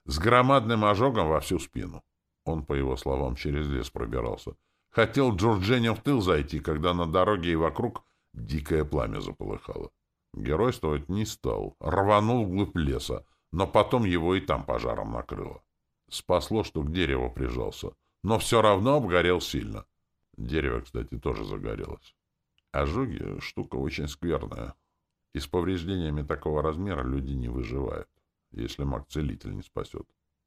С громадным ожогом во всю спину. Он, по его словам, через лес пробирался. Хотел Джорджене в тыл зайти, когда на дороге и вокруг дикое пламя заполыхало. Геройствовать не стал, рванул вглубь леса, но потом его и там пожаром накрыло. Спасло, что к дереву прижался, но все равно обгорел сильно. Дерево, кстати, тоже загорелось. Ожоги — штука очень скверная. И с повреждениями такого размера люди не выживают, если маг-целитель не спасет.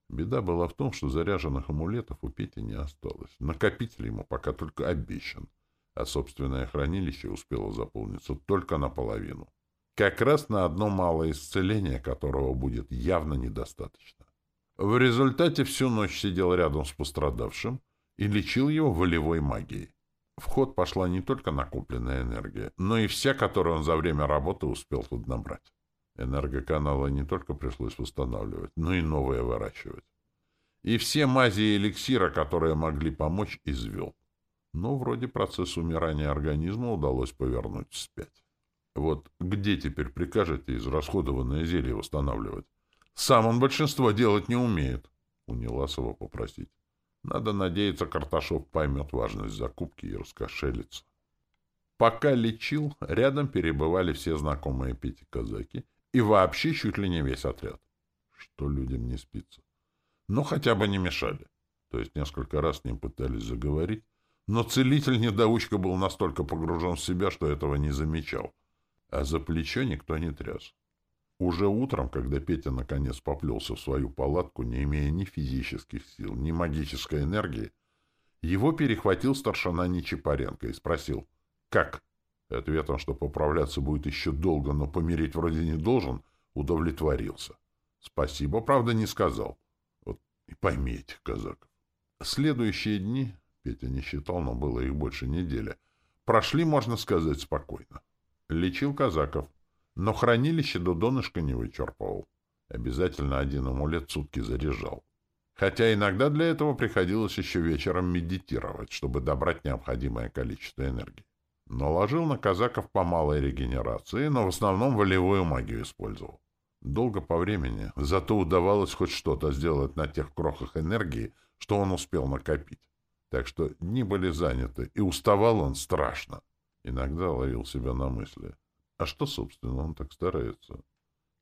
Беда была в том, что заряженных амулетов у Пети не осталось. Накопитель ему пока только обещан, а собственное хранилище успело заполниться только наполовину. Как раз на одно малое исцеление, которого будет явно недостаточно. В результате всю ночь сидел рядом с пострадавшим, и лечил его волевой магией. В ход пошла не только накопленная энергия, но и вся, которую он за время работы успел тут набрать. Энергоканалы не только пришлось восстанавливать, но и новые выращивать. И все мази и эликсира, которые могли помочь, извел. Но вроде процесс умирания организма удалось повернуть вспять. Вот где теперь прикажете израсходованное зелье восстанавливать? Сам он большинство делать не умеет. У попросить. Надо надеяться, Карташов поймет важность закупки и раскошелится. Пока лечил, рядом перебывали все знакомые Пети казаки и вообще чуть ли не весь отряд. Что людям не спится. Но хотя бы не мешали. То есть несколько раз с ним пытались заговорить, но целитель-недоучка был настолько погружен в себя, что этого не замечал. А за плечо никто не тряс. Уже утром, когда Петя наконец поплелся в свою палатку, не имея ни физических сил, ни магической энергии, его перехватил старшина Нечипаренко и спросил «Как?». Ответом, что поправляться будет еще долго, но помереть вроде не должен, удовлетворился. Спасибо, правда, не сказал. Вот и поймите, казак. Следующие дни, Петя не считал, но было их больше недели, прошли, можно сказать, спокойно. Лечил казаков, но хранилище до донышка не вычерпывал. Обязательно один амулет сутки заряжал. Хотя иногда для этого приходилось еще вечером медитировать, чтобы добрать необходимое количество энергии. Наложил на казаков по малой регенерации, но в основном волевую магию использовал. Долго по времени, зато удавалось хоть что-то сделать на тех крохах энергии, что он успел накопить. Так что дни были заняты, и уставал он страшно. Иногда ловил себя на мысли. А что, собственно, он так старается?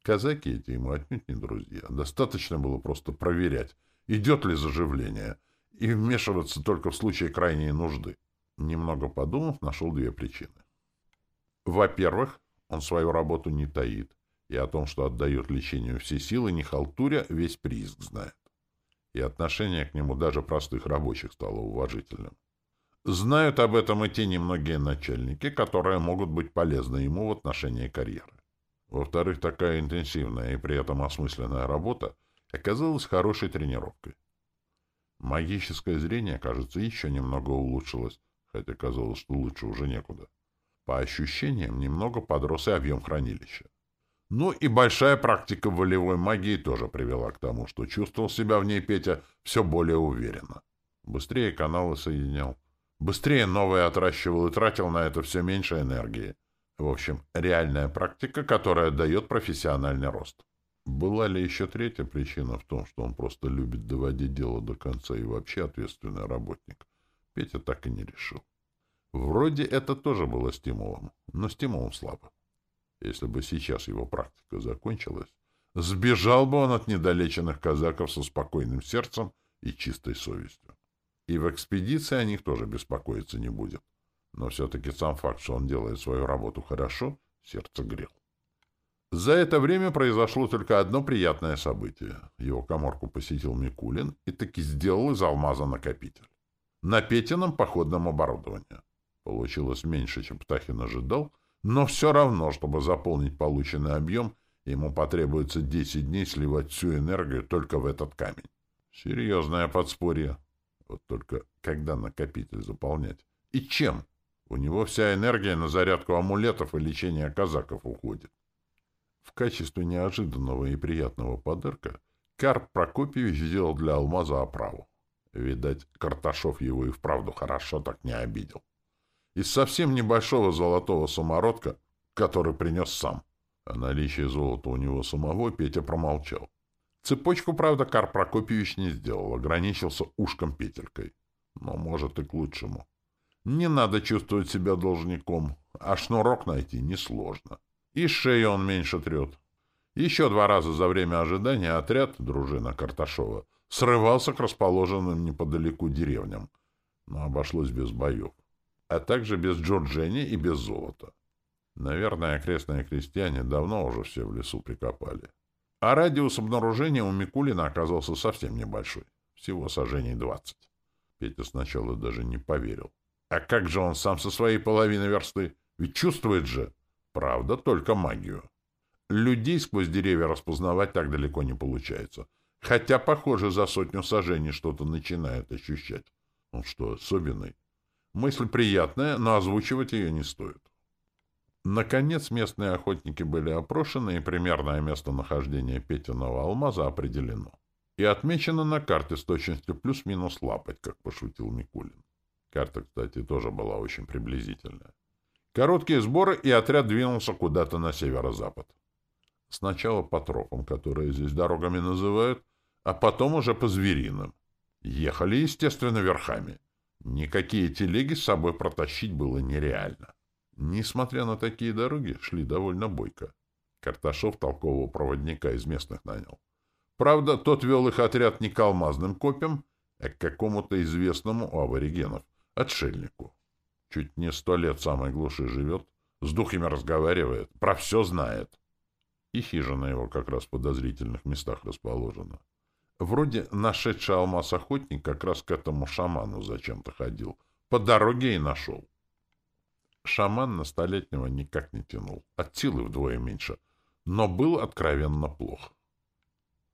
Казаки эти ему отнюдь не друзья. Достаточно было просто проверять, идет ли заживление, и вмешиваться только в случае крайней нужды. Немного подумав, нашел две причины. Во-первых, он свою работу не таит, и о том, что отдает лечению все силы, не халтуря, весь прииск знает. И отношение к нему даже простых рабочих стало уважительным. Знают об этом и те немногие начальники, которые могут быть полезны ему в отношении карьеры. Во-вторых, такая интенсивная и при этом осмысленная работа оказалась хорошей тренировкой. Магическое зрение, кажется, еще немного улучшилось, хотя казалось, что лучше уже некуда. По ощущениям, немного подрос и объем хранилища. Ну и большая практика волевой магии тоже привела к тому, что чувствовал себя в ней Петя все более уверенно. Быстрее каналы соединял, Быстрее новое отращивал и тратил на это все меньше энергии. В общем, реальная практика, которая дает профессиональный рост. Была ли еще третья причина в том, что он просто любит доводить дело до конца и вообще ответственный работник? Петя так и не решил. Вроде это тоже было стимулом, но стимулом слабо. Если бы сейчас его практика закончилась, сбежал бы он от недолеченных казаков со спокойным сердцем и чистой совестью. И в экспедиции о них тоже беспокоиться не будет. Но все-таки сам факт, что он делает свою работу хорошо, сердце грел. За это время произошло только одно приятное событие. Его коморку посетил Микулин и таки сделал из алмаза накопитель. На Петином походном оборудовании. Получилось меньше, чем Птахин ожидал, но все равно, чтобы заполнить полученный объем, ему потребуется 10 дней сливать всю энергию только в этот камень. Серьезное подспорье. Вот только когда накопитель заполнять? И чем? У него вся энергия на зарядку амулетов и лечение казаков уходит. В качестве неожиданного и приятного подарка Карп Прокопьевич сделал для алмаза оправу. Видать, Карташов его и вправду хорошо так не обидел. Из совсем небольшого золотого самородка, который принес сам. О наличии золота у него самого Петя промолчал. Цепочку, правда, Кар Прокопьевич не сделал, ограничился ушком-петелькой. Но, может, и к лучшему. Не надо чувствовать себя должником, а шнурок найти несложно. И шею он меньше трет. Еще два раза за время ожидания отряд, дружина Карташова, срывался к расположенным неподалеку деревням, но обошлось без боев, а также без Джорджини и без золота. Наверное, окрестные крестьяне давно уже все в лесу прикопали. А радиус обнаружения у Микулина оказался совсем небольшой. Всего сажений двадцать. Петя сначала даже не поверил. А как же он сам со своей половины версты? Ведь чувствует же. Правда, только магию. Людей сквозь деревья распознавать так далеко не получается. Хотя, похоже, за сотню сажений что-то начинает ощущать. Он что, особенный? Мысль приятная, но озвучивать ее не стоит. Наконец местные охотники были опрошены, и примерное местонахождение Петиного алмаза определено. И отмечено на карте с точностью плюс-минус лапать, как пошутил Микулин. Карта, кстати, тоже была очень приблизительная. Короткие сборы, и отряд двинулся куда-то на северо-запад. Сначала по тропам, которые здесь дорогами называют, а потом уже по звериным. Ехали, естественно, верхами. Никакие телеги с собой протащить было нереально. Несмотря на такие дороги, шли довольно бойко. Карташов толкового проводника из местных нанял. Правда, тот вел их отряд не к алмазным копьям, а к какому-то известному у аборигенов, отшельнику. Чуть не сто лет самой глуши живет, с духами разговаривает, про все знает. И хижина его как раз в подозрительных местах расположена. Вроде нашедший алмаз охотник как раз к этому шаману зачем-то ходил. По дороге и нашел. Шаман на столетнего никак не тянул. От силы вдвое меньше. Но был откровенно плох.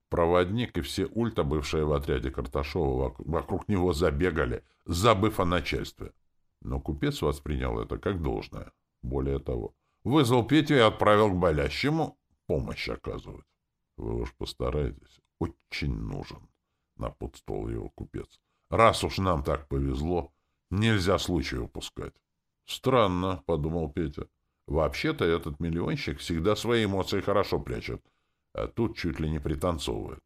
Проводник и все ульта, бывшие в отряде Карташова, вокруг него забегали, забыв о начальстве. Но купец воспринял это как должное. Более того, вызвал Петю и отправил к болящему помощь оказывать. Вы уж постарайтесь. Очень нужен, — напутствовал его купец. Раз уж нам так повезло, нельзя случай упускать. Странно, — подумал Петя. Вообще-то этот миллионщик всегда свои эмоции хорошо прячет, а тут чуть ли не пританцовывает.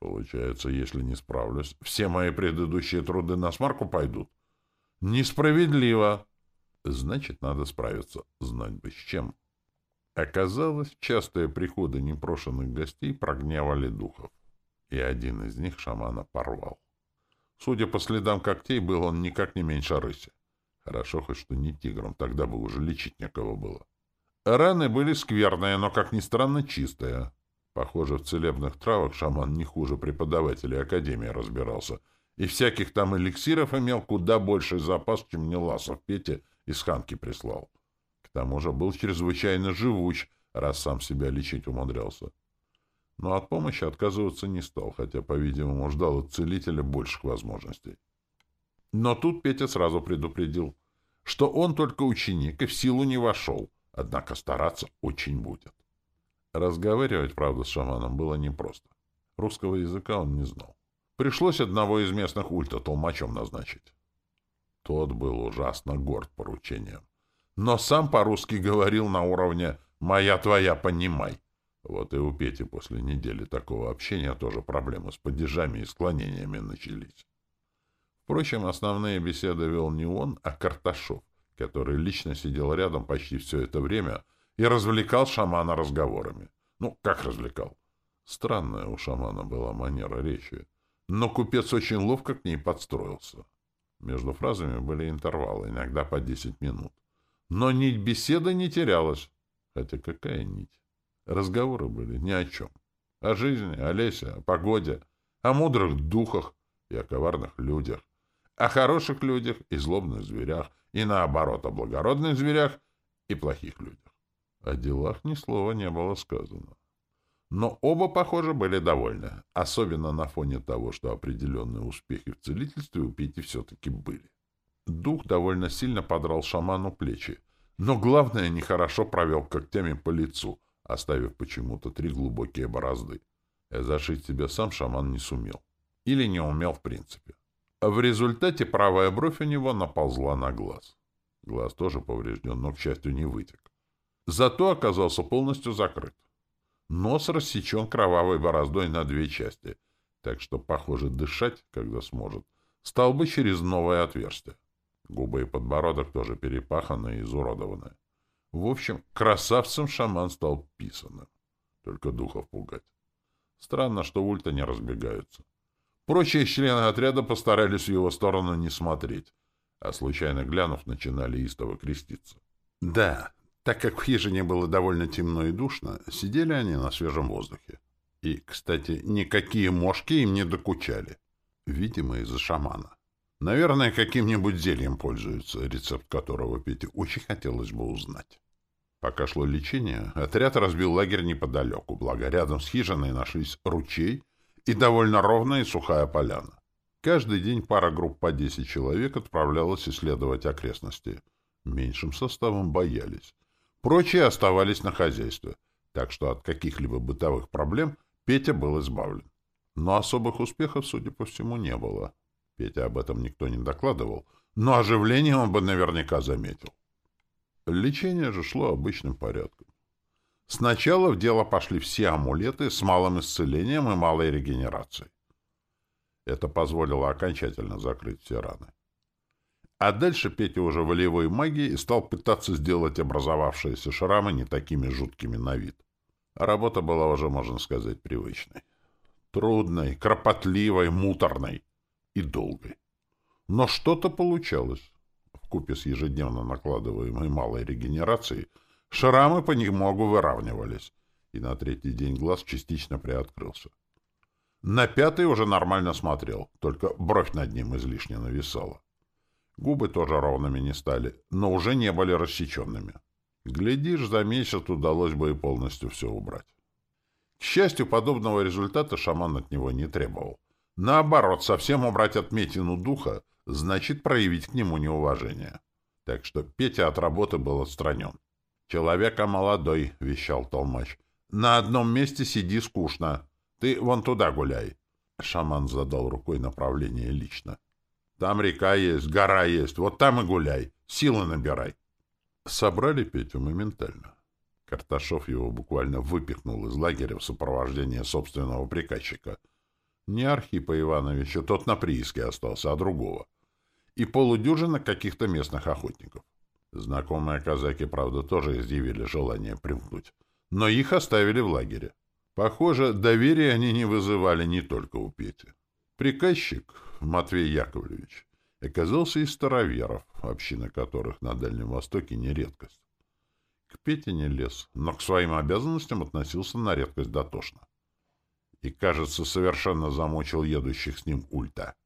Получается, если не справлюсь, все мои предыдущие труды на смарку пойдут. Несправедливо. Значит, надо справиться. Знать бы с чем. Оказалось, частые приходы непрошенных гостей прогневали духов. И один из них шамана порвал. Судя по следам когтей, был он никак не меньше рыси. Хорошо хоть что не тигром, тогда бы уже лечить некого было. Раны были скверные, но, как ни странно, чистые. Похоже, в целебных травах шаман не хуже преподавателей Академии разбирался. И всяких там эликсиров имел куда больший запас, чем Неласов Петя из Ханки прислал. К тому же был чрезвычайно живуч, раз сам себя лечить умудрялся. Но от помощи отказываться не стал, хотя, по-видимому, ждал от целителя больших возможностей. Но тут Петя сразу предупредил, что он только ученик и в силу не вошел, однако стараться очень будет. Разговаривать, правда, с шаманом было непросто. Русского языка он не знал. Пришлось одного из местных ульта толмачом назначить. Тот был ужасно горд поручением. Но сам по-русски говорил на уровне «моя твоя, понимай». Вот и у Пети после недели такого общения тоже проблемы с падежами и склонениями начались. Впрочем, основные беседы вел не он, а Карташов, который лично сидел рядом почти все это время и развлекал шамана разговорами. Ну, как развлекал? Странная у шамана была манера речи, но купец очень ловко к ней подстроился. Между фразами были интервалы, иногда по десять минут. Но нить беседы не терялась. Хотя какая нить? Разговоры были ни о чем. О жизни, о лесе, о погоде, о мудрых духах и о коварных людях, о хороших людях и злобных зверях, и наоборот, о благородных зверях и плохих людях. О делах ни слова не было сказано. Но оба, похоже, были довольны, особенно на фоне того, что определенные успехи в целительстве у Пети все-таки были. Дух довольно сильно подрал шаману плечи, но главное, нехорошо провел когтями по лицу, оставив почему-то три глубокие борозды. И зашить себя сам шаман не сумел. Или не умел в принципе. А в результате правая бровь у него наползла на глаз. Глаз тоже поврежден, но, к счастью, не вытек. Зато оказался полностью закрыт. Нос рассечен кровавой бороздой на две части, так что, похоже, дышать, когда сможет, стал бы через новое отверстие. Губы и подбородок тоже перепаханы и изуродованы. В общем, красавцем шаман стал писаным. Только духов пугать. Странно, что ульта не разбегаются. Прочие члены отряда постарались в его сторону не смотреть, а случайно глянув, начинали истово креститься. Да, так как в хижине было довольно темно и душно, сидели они на свежем воздухе. И, кстати, никакие мошки им не докучали. Видимо, из-за шамана. Наверное, каким-нибудь зельем пользуются, рецепт которого Пете очень хотелось бы узнать. Пока шло лечение, отряд разбил лагерь неподалеку, благо рядом с хижиной нашлись ручей и довольно ровная и сухая поляна. Каждый день пара групп по 10 человек отправлялась исследовать окрестности. Меньшим составом боялись. Прочие оставались на хозяйстве, так что от каких-либо бытовых проблем Петя был избавлен. Но особых успехов, судя по всему, не было. Петя об этом никто не докладывал, но оживление он бы наверняка заметил. Лечение же шло обычным порядком. Сначала в дело пошли все амулеты с малым исцелением и малой регенерацией. Это позволило окончательно закрыть все раны. А дальше Петя уже волевой магией стал пытаться сделать образовавшиеся шрамы не такими жуткими на вид. Работа была уже, можно сказать, привычной. Трудной, кропотливой, муторной. и долгой. Но что-то получалось. В купе с ежедневно накладываемой малой регенерацией шрамы по понемногу выравнивались, и на третий день глаз частично приоткрылся. На пятый уже нормально смотрел, только бровь над ним излишне нависала. Губы тоже ровными не стали, но уже не были рассеченными. Глядишь, за месяц удалось бы и полностью все убрать. К счастью, подобного результата шаман от него не требовал. Наоборот, совсем убрать отметину духа значит проявить к нему неуважение. Так что Петя от работы был отстранен. «Человека молодой», — вещал Толмач. «На одном месте сиди скучно. Ты вон туда гуляй». Шаман задал рукой направление лично. «Там река есть, гора есть. Вот там и гуляй. Силы набирай». Собрали Петю моментально. Карташов его буквально выпихнул из лагеря в сопровождении собственного приказчика. Не Архипа Ивановича, тот на прииске остался, а другого. И полудюжина каких-то местных охотников. Знакомые казаки, правда, тоже изъявили желание примкнуть. Но их оставили в лагере. Похоже, доверия они не вызывали не только у Пети. Приказчик, Матвей Яковлевич, оказался из староверов, община которых на Дальнем Востоке не редкость. К Пете не лез, но к своим обязанностям относился на редкость дотошно. И, кажется, совершенно замучил едущих с ним ульта.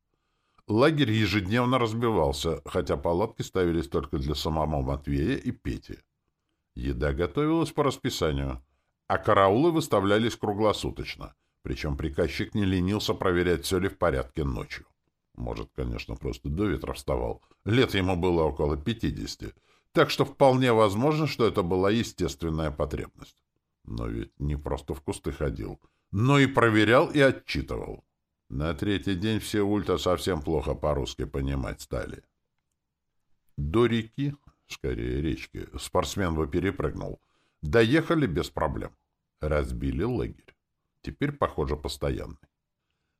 Лагерь ежедневно разбивался, хотя палатки ставились только для самого Матвея и Пети. Еда готовилась по расписанию, а караулы выставлялись круглосуточно, причем приказчик не ленился проверять, все ли в порядке ночью. Может, конечно, просто до ветра вставал. Лет ему было около пятидесяти, так что вполне возможно, что это была естественная потребность. Но ведь не просто в кусты ходил, но и проверял и отчитывал. На третий день все ульта совсем плохо по-русски понимать стали. До реки, скорее речки, спортсмен бы перепрыгнул. Доехали без проблем. Разбили лагерь. Теперь, похоже, постоянный.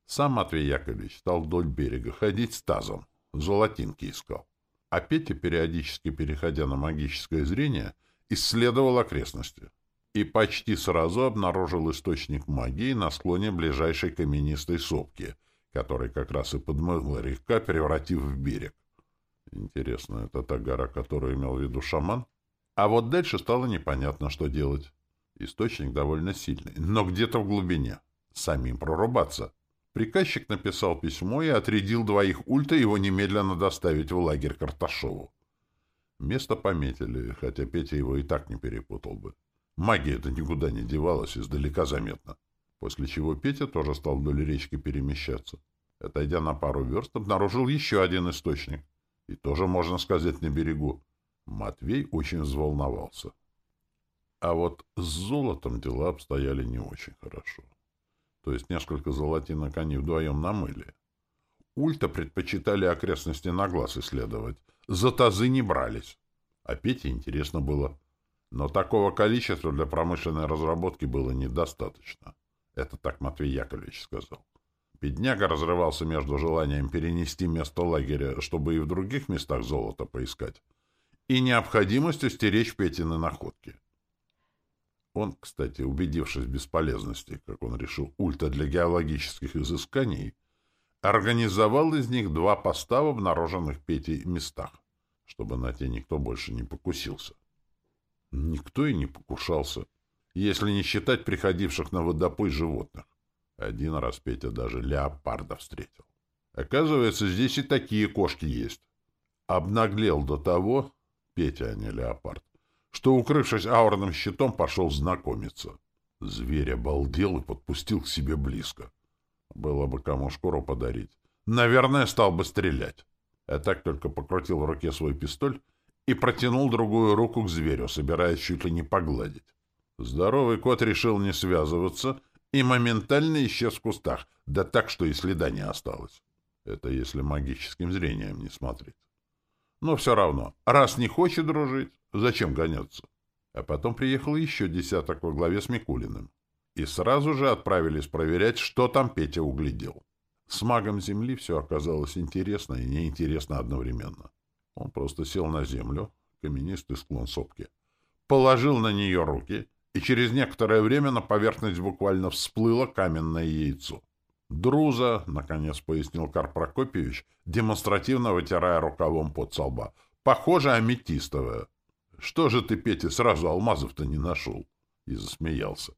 Сам Матвей Яковлевич стал вдоль берега ходить с тазом, золотинки искал. А Петя, периодически переходя на магическое зрение, исследовал окрестности и почти сразу обнаружил источник магии на склоне ближайшей каменистой сопки, который как раз и подмыла река, превратив в берег. Интересно, это та гора, которую имел в виду шаман? А вот дальше стало непонятно, что делать. Источник довольно сильный, но где-то в глубине. Самим прорубаться. Приказчик написал письмо и отрядил двоих ульта его немедленно доставить в лагерь Карташову. Место пометили, хотя Петя его и так не перепутал бы. Магия-то никуда не девалась, издалека заметно. После чего Петя тоже стал вдоль речки перемещаться. Отойдя на пару верст, обнаружил еще один источник. И тоже, можно сказать, на берегу. Матвей очень взволновался. А вот с золотом дела обстояли не очень хорошо то есть несколько золотинок они вдвоем намыли. Ульта предпочитали окрестности на глаз исследовать. За тазы не брались. А Пете интересно было. Но такого количества для промышленной разработки было недостаточно. Это так Матвей Яковлевич сказал. Бедняга разрывался между желанием перенести место лагеря, чтобы и в других местах золото поискать, и необходимостью стеречь Петины находки. Он, кстати, убедившись в бесполезности, как он решил, ульта для геологических изысканий, организовал из них два поста в обнаруженных Петей местах, чтобы на те никто больше не покусился. Никто и не покушался, если не считать приходивших на водопой животных. Один раз Петя даже леопарда встретил. Оказывается, здесь и такие кошки есть. Обнаглел до того, Петя, а не леопард, что, укрывшись аурным щитом, пошел знакомиться. Зверь обалдел и подпустил к себе близко. Было бы кому шкуру подарить. Наверное, стал бы стрелять. А так только покрутил в руке свой пистоль и протянул другую руку к зверю, собираясь чуть ли не погладить. Здоровый кот решил не связываться и моментально исчез в кустах, да так, что и следа не осталось. Это если магическим зрением не смотреть. Но все равно, раз не хочет дружить, зачем гоняться? А потом приехал еще десяток во главе с Микулиным. И сразу же отправились проверять, что там Петя углядел. С магом земли все оказалось интересно и неинтересно одновременно. Он просто сел на землю, каменистый склон сопки, положил на нее руки, и через некоторое время на поверхность буквально всплыло каменное яйцо. «Друза», — наконец пояснил Карп Прокопьевич, демонстративно вытирая рукавом под солба. «Похоже, аметистовая». «Что же ты, Петя, сразу алмазов-то не нашел?» И засмеялся.